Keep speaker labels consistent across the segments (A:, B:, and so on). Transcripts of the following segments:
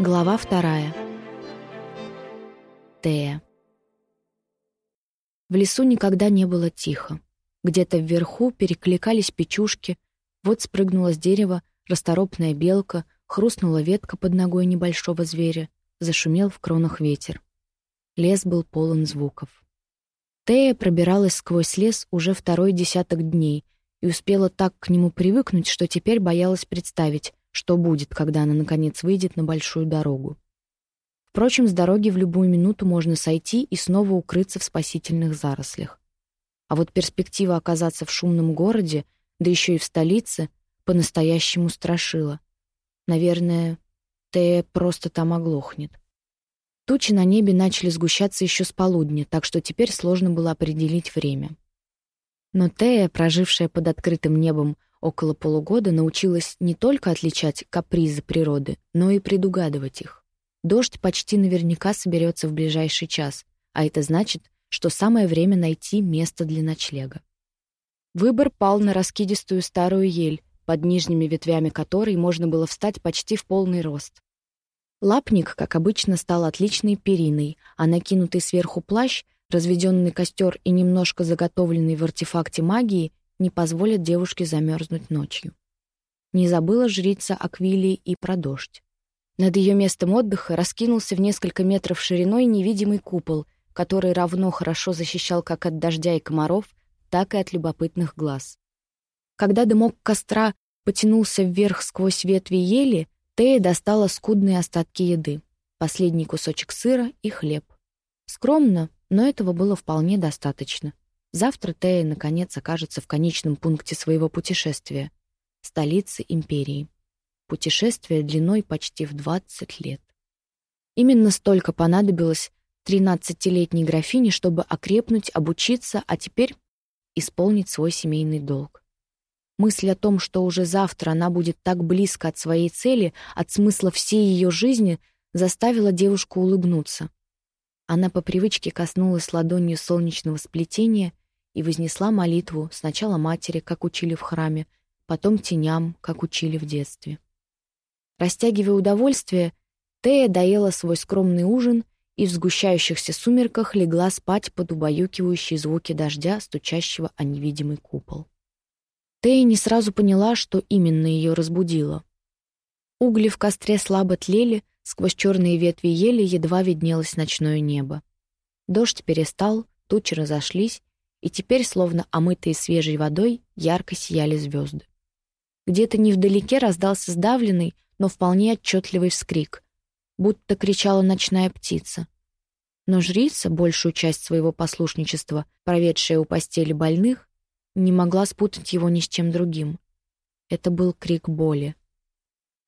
A: Глава вторая. Тея. В лесу никогда не было тихо. Где-то вверху перекликались печушки, вот спрыгнула с дерева расторопная белка, хрустнула ветка под ногой небольшого зверя, зашумел в кронах ветер. Лес был полон звуков. Тея пробиралась сквозь лес уже второй десяток дней и успела так к нему привыкнуть, что теперь боялась представить, что будет, когда она, наконец, выйдет на большую дорогу. Впрочем, с дороги в любую минуту можно сойти и снова укрыться в спасительных зарослях. А вот перспектива оказаться в шумном городе, да еще и в столице, по-настоящему страшила. Наверное, Тея просто там оглохнет. Тучи на небе начали сгущаться еще с полудня, так что теперь сложно было определить время. Но Тея, прожившая под открытым небом около полугода научилась не только отличать капризы природы, но и предугадывать их. Дождь почти наверняка соберется в ближайший час, а это значит, что самое время найти место для ночлега. Выбор пал на раскидистую старую ель, под нижними ветвями которой можно было встать почти в полный рост. Лапник, как обычно, стал отличной периной, а накинутый сверху плащ, разведенный костер и немножко заготовленный в артефакте магии не позволят девушке замерзнуть ночью. Не забыла жрица Аквилии и про дождь. Над ее местом отдыха раскинулся в несколько метров шириной невидимый купол, который равно хорошо защищал как от дождя и комаров, так и от любопытных глаз. Когда дымок костра потянулся вверх сквозь ветви ели, Тея достала скудные остатки еды, последний кусочек сыра и хлеб. Скромно, но этого было вполне достаточно. Завтра Тея, наконец, окажется в конечном пункте своего путешествия — столице империи. Путешествие длиной почти в 20 лет. Именно столько понадобилось 13-летней графине, чтобы окрепнуть, обучиться, а теперь исполнить свой семейный долг. Мысль о том, что уже завтра она будет так близко от своей цели, от смысла всей ее жизни, заставила девушку улыбнуться. Она по привычке коснулась ладонью солнечного сплетения и вознесла молитву сначала матери, как учили в храме, потом теням, как учили в детстве. Растягивая удовольствие, Тея доела свой скромный ужин и в сгущающихся сумерках легла спать под убаюкивающие звуки дождя, стучащего о невидимый купол. Тея не сразу поняла, что именно ее разбудило. Угли в костре слабо тлели, сквозь черные ветви ели едва виднелось ночное небо. Дождь перестал, тучи разошлись, и теперь, словно омытые свежей водой, ярко сияли звезды. Где-то невдалеке раздался сдавленный, но вполне отчетливый вскрик, будто кричала ночная птица. Но жрица, большую часть своего послушничества, проведшая у постели больных, не могла спутать его ни с чем другим. Это был крик боли.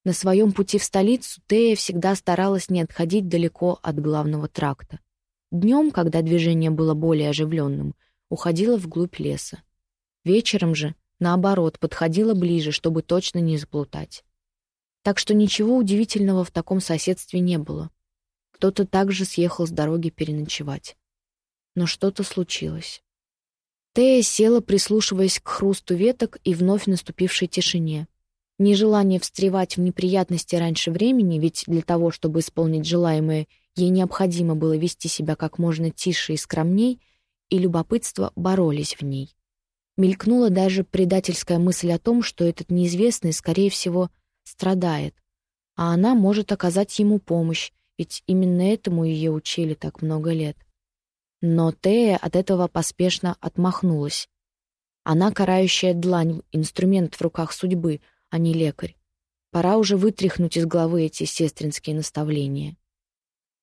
A: На своем пути в столицу Тея всегда старалась не отходить далеко от главного тракта. Днем, когда движение было более оживленным, уходила вглубь леса. Вечером же, наоборот, подходила ближе, чтобы точно не заплутать. Так что ничего удивительного в таком соседстве не было. Кто-то также съехал с дороги переночевать. Но что-то случилось. Тея села, прислушиваясь к хрусту веток и вновь наступившей тишине. Нежелание встревать в неприятности раньше времени, ведь для того, чтобы исполнить желаемое, ей необходимо было вести себя как можно тише и скромней, и любопытство боролись в ней. Мелькнула даже предательская мысль о том, что этот неизвестный, скорее всего, страдает, а она может оказать ему помощь, ведь именно этому ее учили так много лет. Но Тея от этого поспешно отмахнулась. Она карающая длань, инструмент в руках судьбы, а не лекарь. Пора уже вытряхнуть из головы эти сестринские наставления.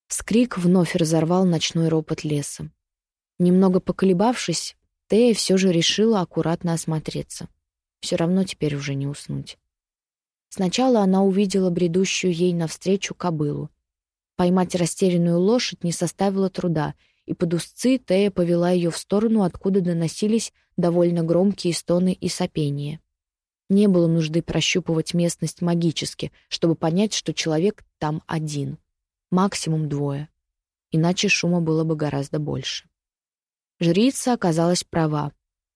A: Вскрик вновь разорвал ночной ропот леса. Немного поколебавшись, Тея все же решила аккуратно осмотреться. Все равно теперь уже не уснуть. Сначала она увидела бредущую ей навстречу кобылу. Поймать растерянную лошадь не составило труда, и под узцы Тея повела ее в сторону, откуда доносились довольно громкие стоны и сопения. Не было нужды прощупывать местность магически, чтобы понять, что человек там один. Максимум двое. Иначе шума было бы гораздо больше. Жрица оказалась права.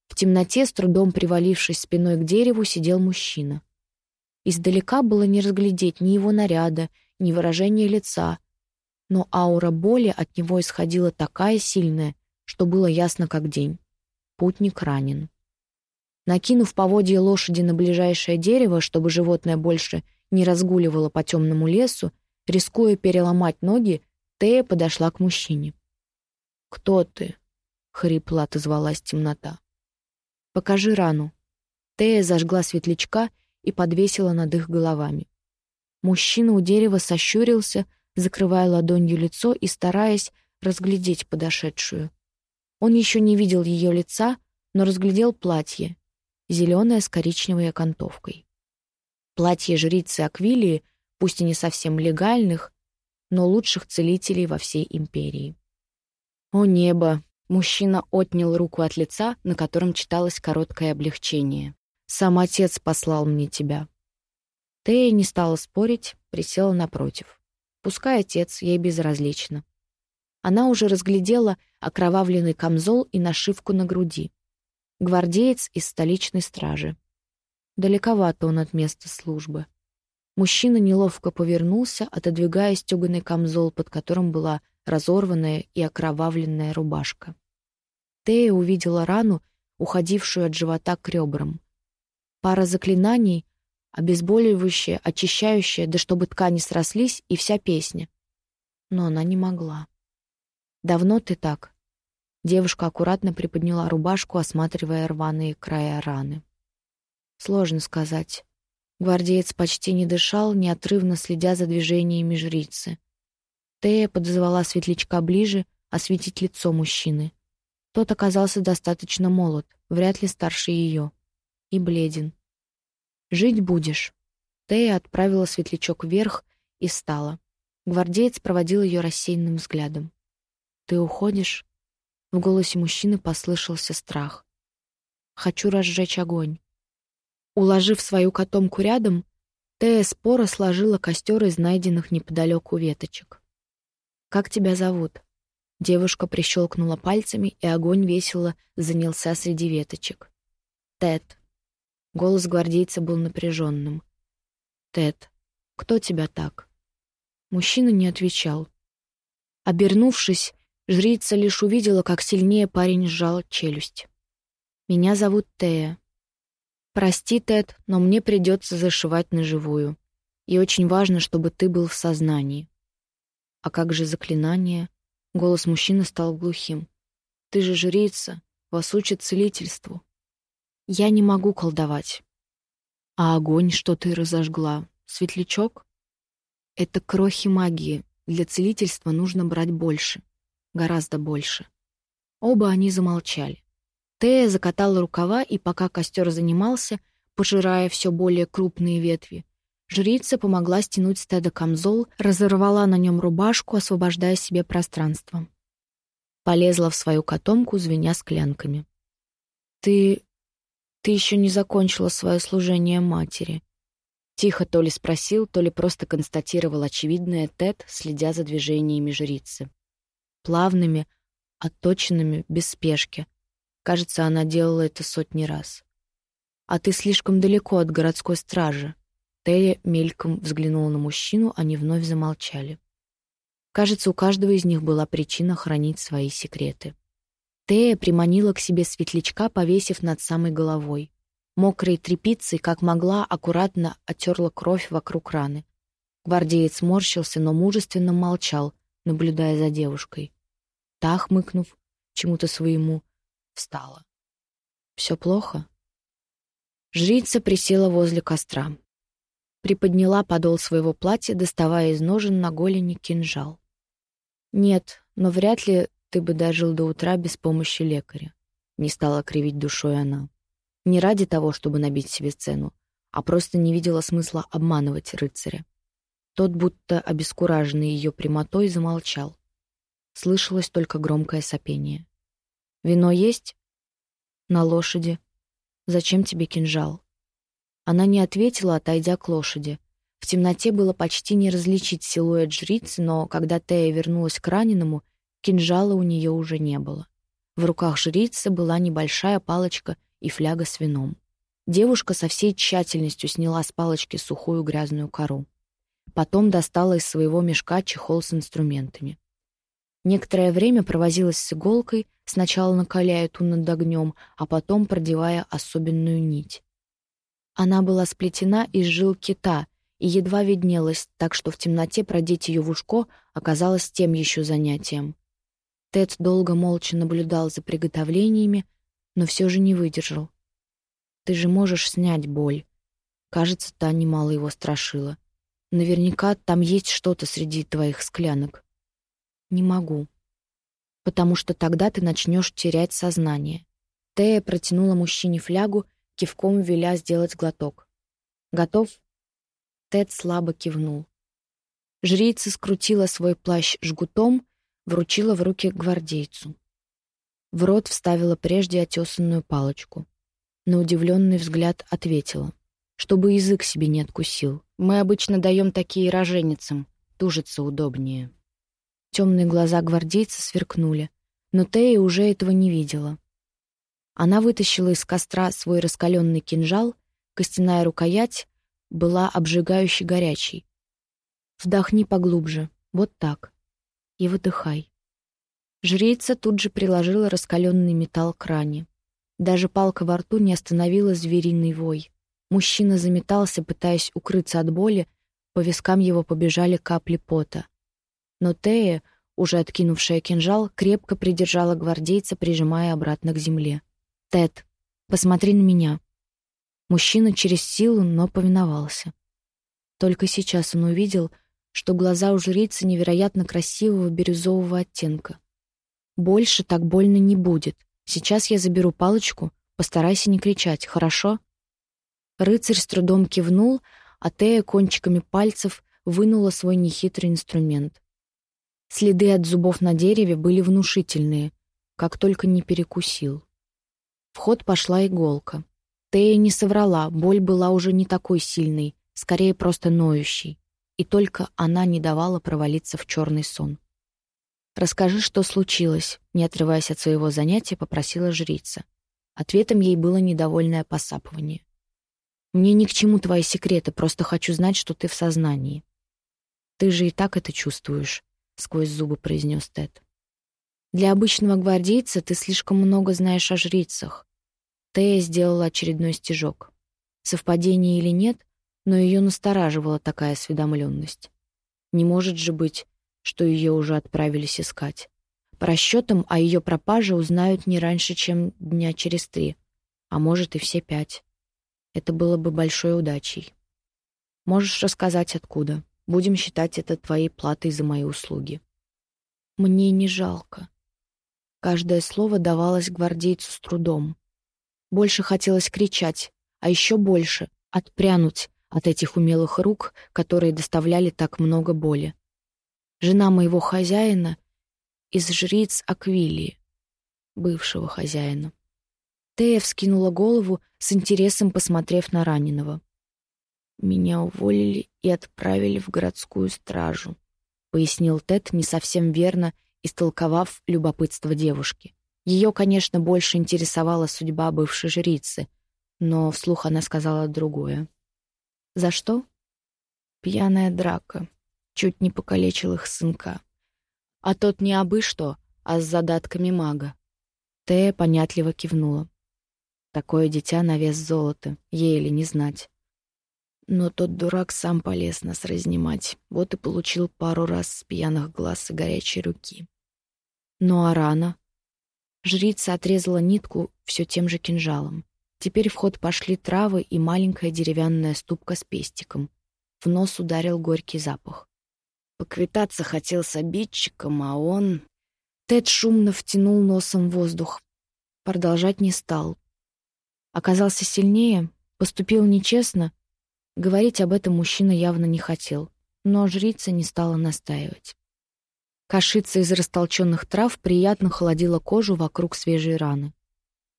A: В темноте, с трудом привалившись спиной к дереву, сидел мужчина. Издалека было не разглядеть ни его наряда, ни выражение лица, но аура боли от него исходила такая сильная, что было ясно как день. Путник ранен. Накинув поводье лошади на ближайшее дерево, чтобы животное больше не разгуливало по темному лесу, рискуя переломать ноги, Тея подошла к мужчине. «Кто ты?» — хрипло отозвалась темнота. «Покажи рану». Тея зажгла светлячка и подвесила над их головами. Мужчина у дерева сощурился, закрывая ладонью лицо и стараясь разглядеть подошедшую. Он еще не видел ее лица, но разглядел платье, зеленое с коричневой окантовкой. Платье жрицы Аквилии, пусть и не совсем легальных, но лучших целителей во всей империи. О небо! Мужчина отнял руку от лица, на котором читалось короткое облегчение. «Сам отец послал мне тебя». Тея не стала спорить, присела напротив. Пускай отец, ей безразлично. Она уже разглядела окровавленный камзол и нашивку на груди. Гвардеец из столичной стражи. Далековато он от места службы. Мужчина неловко повернулся, отодвигая стеганый камзол, под которым была разорванная и окровавленная рубашка. Тея увидела рану, уходившую от живота к ребрам. Пара заклинаний, обезболивающее, очищающее, да чтобы ткани срослись, и вся песня. Но она не могла. «Давно ты так?» Девушка аккуратно приподняла рубашку, осматривая рваные края раны. Сложно сказать. Гвардеец почти не дышал, неотрывно следя за движениями жрицы. Тея подозвала светлячка ближе, осветить лицо мужчины. Тот оказался достаточно молод, вряд ли старше ее. И бледен. «Жить будешь». Тея отправила светлячок вверх и встала. Гвардеец проводил ее рассеянным взглядом. «Ты уходишь?» В голосе мужчины послышался страх. «Хочу разжечь огонь». Уложив свою котомку рядом, Тея споро сложила костер из найденных неподалеку веточек. «Как тебя зовут?» Девушка прищелкнула пальцами, и огонь весело занялся среди веточек. «Тед». Голос гвардейца был напряженным. «Тед, кто тебя так?» Мужчина не отвечал. Обернувшись, Жрица лишь увидела, как сильнее парень сжал челюсть. «Меня зовут Тея. Прости, Тед, но мне придется зашивать на живую. И очень важно, чтобы ты был в сознании». «А как же заклинание?» Голос мужчины стал глухим. «Ты же жрица, вас учат целительству». «Я не могу колдовать». «А огонь, что ты разожгла? Светлячок?» «Это крохи магии. Для целительства нужно брать больше гораздо больше. Оба они замолчали. Тея закатала рукава, и пока костер занимался, пожирая все более крупные ветви, жрица помогла стянуть с камзол, разорвала на нем рубашку, освобождая себе пространство. Полезла в свою котомку, звеня склянками. «Ты... ты еще не закончила свое служение матери», Тихо то ли спросил, то ли просто констатировал очевидное Тед, следя за движениями жрицы плавными, отточенными, без спешки. Кажется, она делала это сотни раз. «А ты слишком далеко от городской стражи». Тея мельком взглянула на мужчину, они вновь замолчали. Кажется, у каждого из них была причина хранить свои секреты. Тея приманила к себе светлячка, повесив над самой головой. Мокрой тряпицей, как могла, аккуратно оттерла кровь вокруг раны. Гвардеец морщился, но мужественно молчал, наблюдая за девушкой. Та, хмыкнув чему-то своему, встала. «Все плохо?» Жрица присела возле костра. Приподняла подол своего платья, доставая из ножен на голени кинжал. «Нет, но вряд ли ты бы дожил до утра без помощи лекаря», — не стала кривить душой она. Не ради того, чтобы набить себе цену, а просто не видела смысла обманывать рыцаря. Тот, будто обескураженный ее прямотой, замолчал. Слышалось только громкое сопение. «Вино есть?» «На лошади. Зачем тебе кинжал?» Она не ответила, отойдя к лошади. В темноте было почти не различить силуэт жрицы, но когда Тея вернулась к раненому, кинжала у нее уже не было. В руках жрицы была небольшая палочка и фляга с вином. Девушка со всей тщательностью сняла с палочки сухую грязную кору. потом достала из своего мешка чехол с инструментами. Некоторое время провозилась с иголкой, сначала накаляя ту над огнем, а потом продевая особенную нить. Она была сплетена из жил кита и едва виднелась, так что в темноте продеть ее в ушко оказалось тем еще занятием. Тед долго молча наблюдал за приготовлениями, но все же не выдержал. «Ты же можешь снять боль». Кажется, та немало его страшила. «Наверняка там есть что-то среди твоих склянок». «Не могу. Потому что тогда ты начнешь терять сознание». Тея протянула мужчине флягу, кивком веля сделать глоток. «Готов?» Тед слабо кивнул. Жрица скрутила свой плащ жгутом, вручила в руки гвардейцу. В рот вставила прежде отесанную палочку. На удивленный взгляд ответила, чтобы язык себе не откусил. Мы обычно даем такие роженицам, тужиться удобнее. Темные глаза гвардейца сверкнули, но Тея уже этого не видела. Она вытащила из костра свой раскаленный кинжал, костяная рукоять была обжигающе горячей. Вдохни поглубже, вот так, и выдыхай. Жрица тут же приложила раскаленный металл к ране. Даже палка во рту не остановила звериный вой. Мужчина заметался, пытаясь укрыться от боли, по вискам его побежали капли пота. Но Тея, уже откинувшая кинжал, крепко придержала гвардейца, прижимая обратно к земле. «Тед, посмотри на меня». Мужчина через силу, но повиновался. Только сейчас он увидел, что глаза у жрицы невероятно красивого бирюзового оттенка. Больше так больно не будет. Сейчас я заберу палочку, постарайся не кричать, хорошо?» Рыцарь с трудом кивнул, а Тея кончиками пальцев вынула свой нехитрый инструмент. Следы от зубов на дереве были внушительные, как только не перекусил. В ход пошла иголка. Тея не соврала, боль была уже не такой сильной, скорее просто ноющей, и только она не давала провалиться в черный сон. «Расскажи, что случилось», — не отрываясь от своего занятия, попросила жрица. Ответом ей было недовольное посапывание. «Мне ни к чему твои секреты, просто хочу знать, что ты в сознании». «Ты же и так это чувствуешь», — сквозь зубы произнес Тед. «Для обычного гвардейца ты слишком много знаешь о жрицах». Тея сделала очередной стежок. Совпадение или нет, но ее настораживала такая осведомленность. Не может же быть, что ее уже отправились искать. По расчетам о ее пропаже узнают не раньше, чем дня через три, а может и все пять. Это было бы большой удачей. Можешь рассказать, откуда. Будем считать это твоей платой за мои услуги. Мне не жалко. Каждое слово давалось гвардейцу с трудом. Больше хотелось кричать, а еще больше — отпрянуть от этих умелых рук, которые доставляли так много боли жена моего хозяина из жриц Аквилии, бывшего хозяина. Тея вскинула голову, с интересом посмотрев на раненого. «Меня уволили и отправили в городскую стражу», — пояснил Тед, не совсем верно истолковав любопытство девушки. Ее, конечно, больше интересовала судьба бывшей жрицы, но вслух она сказала другое. «За что?» «Пьяная драка», чуть не покалечил их сынка. А тот не абы что, а с задатками мага. Тея понятливо кивнула. Такое дитя на вес золота, ей или не знать. Но тот дурак сам полез нас разнимать, вот и получил пару раз с пьяных глаз и горячей руки. Ну а рана? Жрица отрезала нитку все тем же кинжалом. Теперь в ход пошли травы и маленькая деревянная ступка с пестиком. В нос ударил горький запах. Поквитаться хотел с обидчиком, а он... Тед шумно втянул носом воздух. Продолжать не стал. Оказался сильнее, поступил нечестно. Говорить об этом мужчина явно не хотел, но жрица не стала настаивать. Кашица из растолченных трав приятно холодила кожу вокруг свежей раны.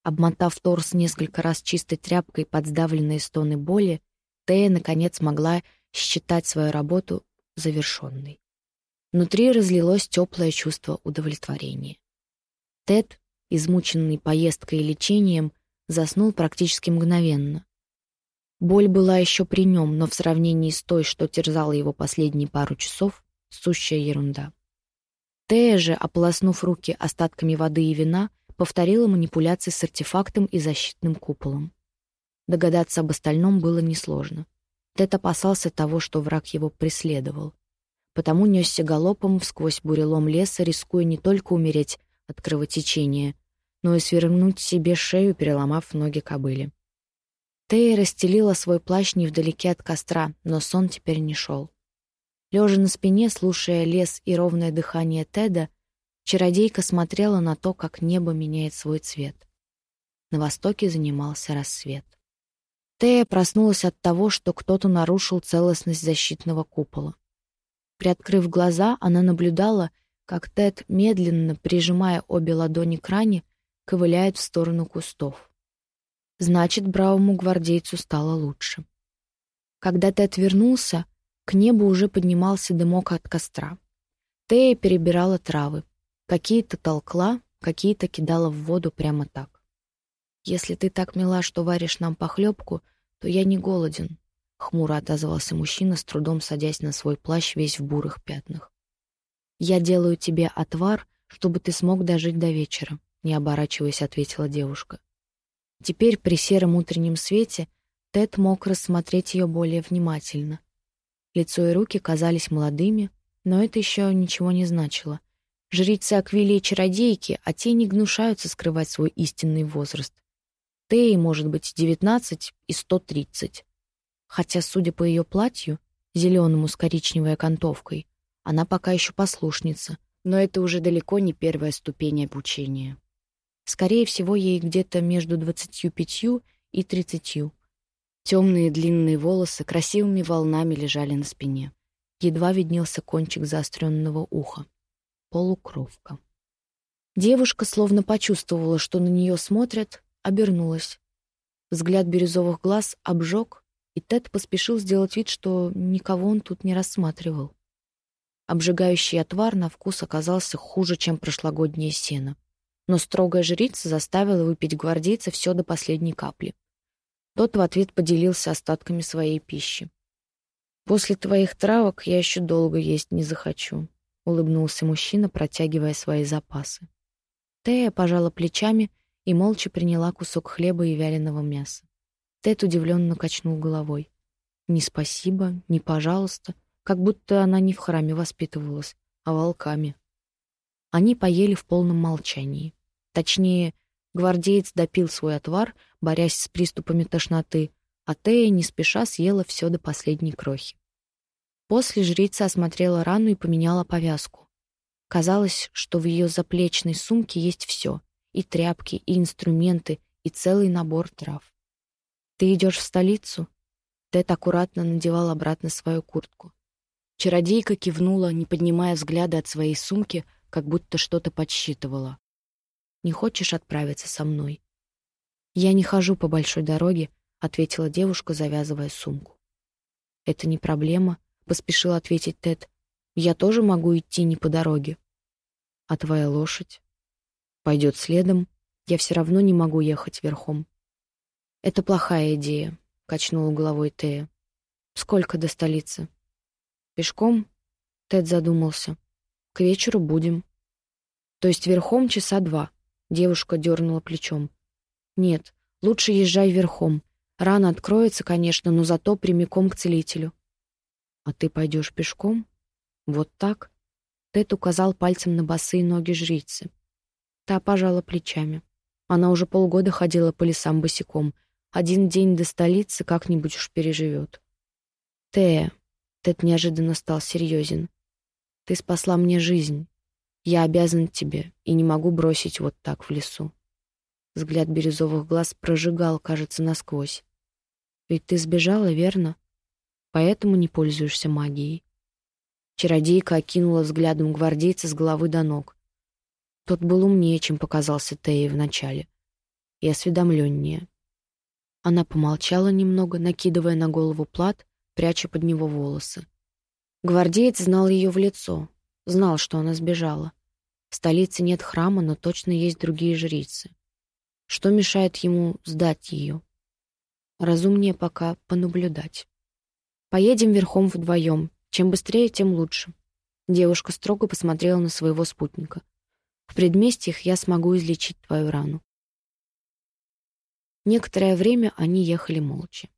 A: Обмотав торс несколько раз чистой тряпкой под сдавленные стоны боли, Тея, наконец, могла считать свою работу завершенной. Внутри разлилось теплое чувство удовлетворения. Тед, измученный поездкой и лечением, заснул практически мгновенно. Боль была еще при нем, но в сравнении с той, что терзала его последние пару часов, сущая ерунда. Тея же, ополоснув руки остатками воды и вина, повторила манипуляции с артефактом и защитным куполом. Догадаться об остальном было несложно. Тед опасался того, что враг его преследовал. Потому несся галопом сквозь бурелом леса, рискуя не только умереть от кровотечения, но и свернуть себе шею, переломав ноги кобыли. Тея расстелила свой плащ невдалеке от костра, но сон теперь не шел. Лежа на спине, слушая лес и ровное дыхание Теда, чародейка смотрела на то, как небо меняет свой цвет. На востоке занимался рассвет. Тея проснулась от того, что кто-то нарушил целостность защитного купола. Приоткрыв глаза, она наблюдала, как Тед, медленно прижимая обе ладони к ране, ковыляет в сторону кустов. Значит, бравому гвардейцу стало лучше. Когда Тед вернулся, к небу уже поднимался дымок от костра. Тея перебирала травы. Какие-то толкла, какие-то кидала в воду прямо так. «Если ты так мила, что варишь нам похлебку, то я не голоден», — хмуро отозвался мужчина, с трудом садясь на свой плащ весь в бурых пятнах. «Я делаю тебе отвар, чтобы ты смог дожить до вечера», — не оборачиваясь, ответила девушка. Теперь при сером утреннем свете Тед мог рассмотреть ее более внимательно. Лицо и руки казались молодыми, но это еще ничего не значило. Жрицы Аквилии чародейки, а те не гнушаются скрывать свой истинный возраст. Теи может быть девятнадцать и сто тридцать. Хотя, судя по ее платью, зеленому с коричневой окантовкой, она пока еще послушница, но это уже далеко не первая ступень обучения. Скорее всего, ей где-то между двадцатью пятью и тридцатью. Темные длинные волосы красивыми волнами лежали на спине. Едва виднелся кончик заостренного уха. Полукровка. Девушка словно почувствовала, что на нее смотрят, обернулась. Взгляд бирюзовых глаз обжег, и Тед поспешил сделать вид, что никого он тут не рассматривал. Обжигающий отвар на вкус оказался хуже, чем прошлогоднее сено. Но строгая жрица заставила выпить гвардейца все до последней капли. Тот в ответ поделился остатками своей пищи. «После твоих травок я еще долго есть не захочу», — улыбнулся мужчина, протягивая свои запасы. Тея пожала плечами и молча приняла кусок хлеба и вяленого мяса. Тед удивленно качнул головой. «Ни спасибо, ни пожалуйста», как будто она не в храме воспитывалась, а волками. Они поели в полном молчании. Точнее, гвардеец допил свой отвар, борясь с приступами тошноты, а Тея не спеша съела все до последней крохи. После жрица осмотрела рану и поменяла повязку. Казалось, что в ее заплечной сумке есть все и тряпки, и инструменты, и целый набор трав. «Ты идешь в столицу?» Тед аккуратно надевал обратно свою куртку. Чародейка кивнула, не поднимая взгляда от своей сумки, как будто что-то подсчитывала. «Не хочешь отправиться со мной?» «Я не хожу по большой дороге», — ответила девушка, завязывая сумку. «Это не проблема», — поспешил ответить Тед. «Я тоже могу идти не по дороге». «А твоя лошадь?» пойдет следом, я все равно не могу ехать верхом. «Это плохая идея», — качнула головой Тея. «Сколько до столицы?» «Пешком?» — Тед задумался. «К вечеру будем». «То есть верхом часа два?» — девушка дернула плечом. «Нет, лучше езжай верхом. Рана откроется, конечно, но зато прямиком к целителю». «А ты пойдешь пешком?» «Вот так?» Тед указал пальцем на босые ноги жрицы. Та пожала плечами. Она уже полгода ходила по лесам босиком. Один день до столицы как-нибудь уж переживет. «Тея», — Тед неожиданно стал серьезен, — «ты спасла мне жизнь. Я обязан тебе и не могу бросить вот так в лесу». Взгляд бирюзовых глаз прожигал, кажется, насквозь. «Ведь ты сбежала, верно? Поэтому не пользуешься магией». Чародейка окинула взглядом гвардейца с головы до ног. Тот был умнее, чем показался Теи вначале, и осведомленнее. Она помолчала немного, накидывая на голову плат, пряча под него волосы. Гвардеец знал ее в лицо, знал, что она сбежала. В столице нет храма, но точно есть другие жрицы. Что мешает ему сдать ее? Разумнее пока понаблюдать. Поедем верхом вдвоем. Чем быстрее, тем лучше. Девушка строго посмотрела на своего спутника. В предместьях я смогу излечить твою рану. Некоторое время они ехали молча.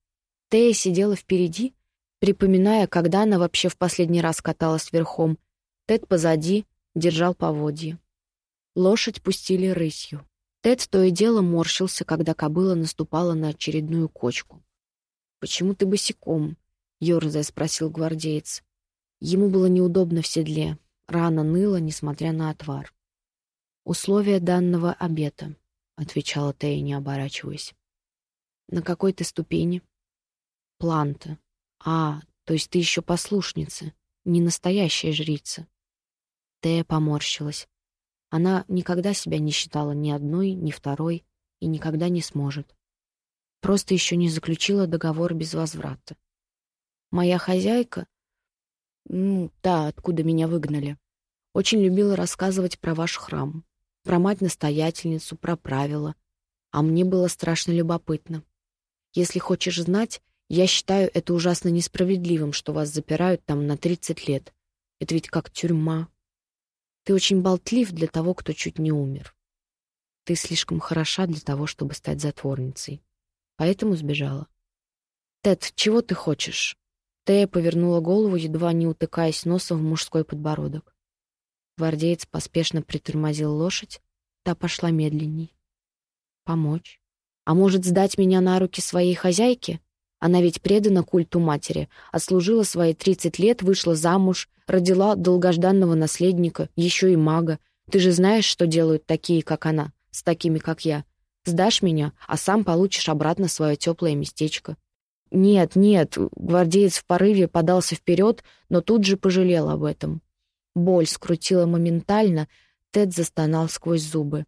A: Тея сидела впереди, припоминая, когда она вообще в последний раз каталась верхом. Тед позади держал поводья. Лошадь пустили рысью. Тед то и дело морщился, когда кобыла наступала на очередную кочку. «Почему ты босиком?» — ерзая спросил гвардеец. Ему было неудобно в седле. Рана ныла, несмотря на отвар. «Условия данного обета», — отвечала Тея, не оборачиваясь. «На какой ты ступени?» «Планта. А, то есть ты еще послушница, не настоящая жрица». Тея поморщилась. Она никогда себя не считала ни одной, ни второй и никогда не сможет. Просто еще не заключила договор без возврата. Моя хозяйка, ну, та, откуда меня выгнали, очень любила рассказывать про ваш храм, про мать-настоятельницу, про правила, а мне было страшно любопытно. Если хочешь знать, я считаю это ужасно несправедливым, что вас запирают там на 30 лет. Это ведь как тюрьма. Ты очень болтлив для того, кто чуть не умер. Ты слишком хороша для того, чтобы стать затворницей. Поэтому сбежала. Тед, чего ты хочешь? Тея повернула голову, едва не утыкаясь носом в мужской подбородок. Гвардеец поспешно притормозил лошадь, та пошла медленней. Помочь? А может, сдать меня на руки своей хозяйке? Она ведь предана культу матери, отслужила свои 30 лет, вышла замуж, родила долгожданного наследника, еще и мага. Ты же знаешь, что делают такие, как она, с такими, как я. Сдашь меня, а сам получишь обратно свое теплое местечко. Нет, нет, гвардеец в порыве подался вперед, но тут же пожалел об этом. Боль скрутила моментально, Тед застонал сквозь зубы.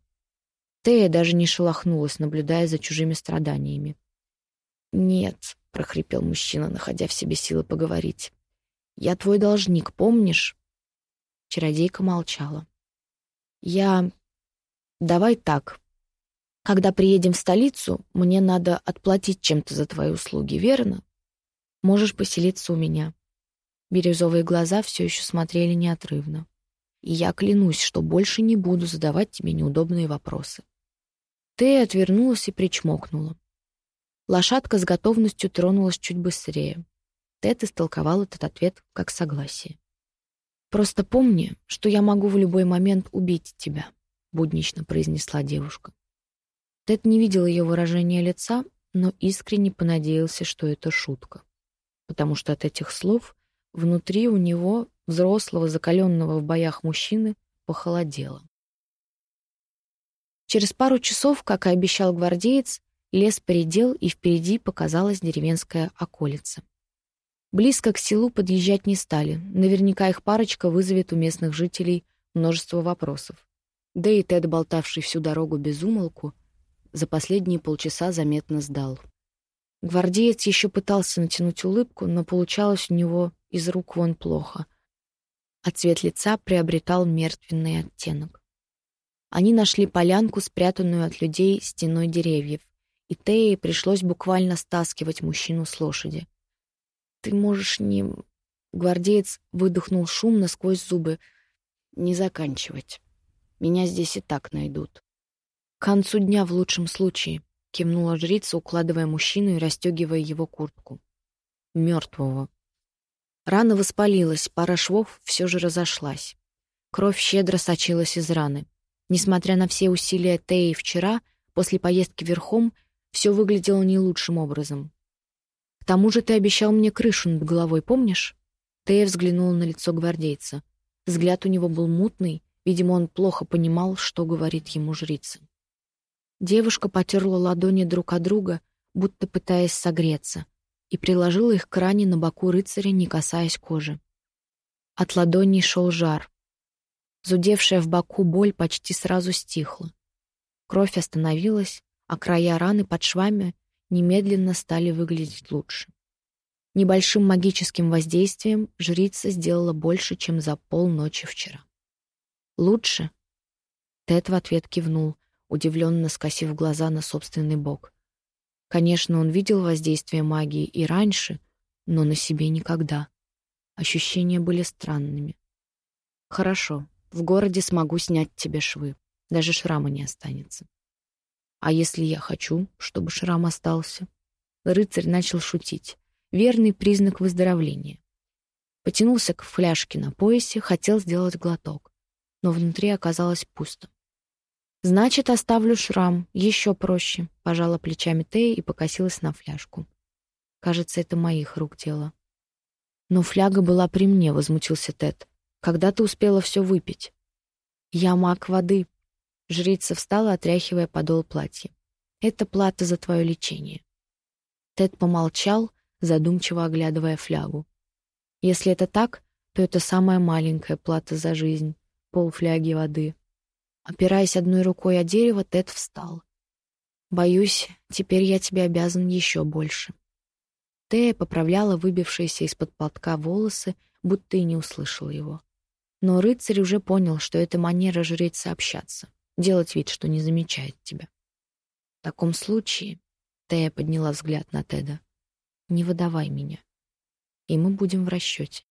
A: Тея даже не шелохнулась, наблюдая за чужими страданиями. «Нет», — прохрипел мужчина, находя в себе силы поговорить. «Я твой должник, помнишь?» Чародейка молчала. «Я... Давай так. Когда приедем в столицу, мне надо отплатить чем-то за твои услуги, верно? Можешь поселиться у меня». Бирюзовые глаза все еще смотрели неотрывно. «И я клянусь, что больше не буду задавать тебе неудобные вопросы». Ты отвернулась и причмокнула. Лошадка с готовностью тронулась чуть быстрее. Тед истолковал этот ответ как согласие. «Просто помни, что я могу в любой момент убить тебя», — буднично произнесла девушка. Тед не видел ее выражения лица, но искренне понадеялся, что это шутка. Потому что от этих слов внутри у него, взрослого, закаленного в боях мужчины, похолодело. Через пару часов, как и обещал гвардеец, Лес поредел, и впереди показалась деревенская околица. Близко к селу подъезжать не стали. Наверняка их парочка вызовет у местных жителей множество вопросов. Да и Тед, болтавший всю дорогу без умолку, за последние полчаса заметно сдал. Гвардеец еще пытался натянуть улыбку, но получалось у него из рук вон плохо, а цвет лица приобретал мертвенный оттенок. Они нашли полянку, спрятанную от людей стеной деревьев и Тее пришлось буквально стаскивать мужчину с лошади. «Ты можешь не...» Гвардеец выдохнул шумно сквозь зубы. «Не заканчивать. Меня здесь и так найдут». «К концу дня в лучшем случае», — кивнула жрица, укладывая мужчину и расстегивая его куртку. Мертвого. Рана воспалилась, пара швов все же разошлась. Кровь щедро сочилась из раны. Несмотря на все усилия Теи вчера, после поездки верхом, все выглядело не лучшим образом. «К тому же ты обещал мне крышу над головой, помнишь?» Тея взглянула на лицо гвардейца. Взгляд у него был мутный, видимо, он плохо понимал, что говорит ему жрица. Девушка потерла ладони друг от друга, будто пытаясь согреться, и приложила их к ране на боку рыцаря, не касаясь кожи. От ладоней шел жар. Зудевшая в боку боль почти сразу стихла. Кровь остановилась, а края раны под швами немедленно стали выглядеть лучше. Небольшим магическим воздействием жрица сделала больше, чем за полночи вчера. «Лучше?» Тед в ответ кивнул, удивленно скосив глаза на собственный бок. Конечно, он видел воздействие магии и раньше, но на себе никогда. Ощущения были странными. «Хорошо, в городе смогу снять тебе швы. Даже шрама не останется. А если я хочу, чтобы шрам остался?» Рыцарь начал шутить. Верный признак выздоровления. Потянулся к фляжке на поясе, хотел сделать глоток. Но внутри оказалось пусто. «Значит, оставлю шрам. Еще проще», — пожала плечами Тея и покосилась на фляжку. «Кажется, это моих рук дело». «Но фляга была при мне», — возмутился Тед. «Когда ты успела все выпить?» «Я маг воды». Жрица встала, отряхивая подол платья. «Это плата за твое лечение». Тед помолчал, задумчиво оглядывая флягу. Если это так, то это самая маленькая плата за жизнь, полфляги воды. Опираясь одной рукой о дерево, Тед встал. «Боюсь, теперь я тебе обязан еще больше». Тея поправляла выбившиеся из-под платка волосы, будто и не услышала его. Но рыцарь уже понял, что это манера жрицы общаться, делать вид, что не замечает тебя. В таком случае, Тея подняла взгляд на Теда, не выдавай меня и мы будем в расчете.